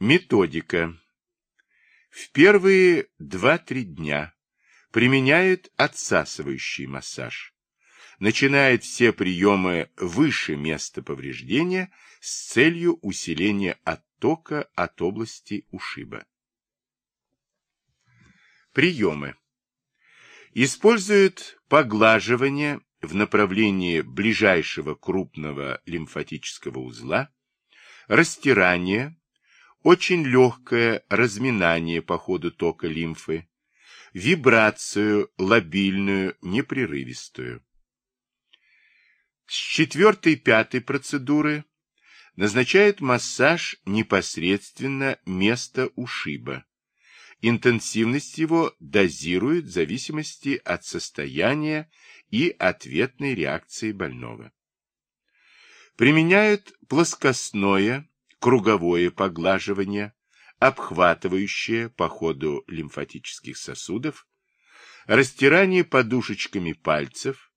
Методика. В первые 2-3 дня применяет отсасывающий массаж. Начинает все приемы выше места повреждения с целью усиления оттока от области ушиба. Приемы. Используют поглаживание в направлении ближайшего крупного лимфатического узла, растирание, очень легкое разминание по ходу тока лимфы, вибрацию лобильную, непрерывистую. С четвертой-пятой процедуры назначают массаж непосредственно места ушиба. Интенсивность его дозируют в зависимости от состояния и ответной реакции больного. Применяют плоскостное, круговое поглаживание, обхватывающее по ходу лимфатических сосудов, растирание подушечками пальцев,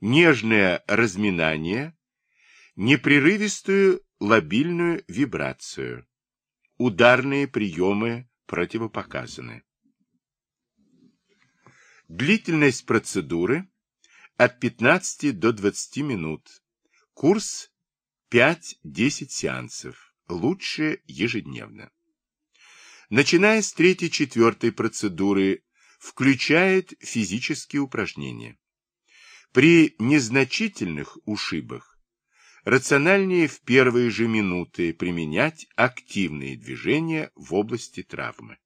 нежное разминание, непрерывистую лобильную вибрацию. Ударные приемы противопоказаны. Длительность процедуры от 15 до 20 минут. Курс 5-10 сеансов. Лучше ежедневно. Начиная с третьей-четвертой процедуры, включает физические упражнения. При незначительных ушибах рациональнее в первые же минуты применять активные движения в области травмы.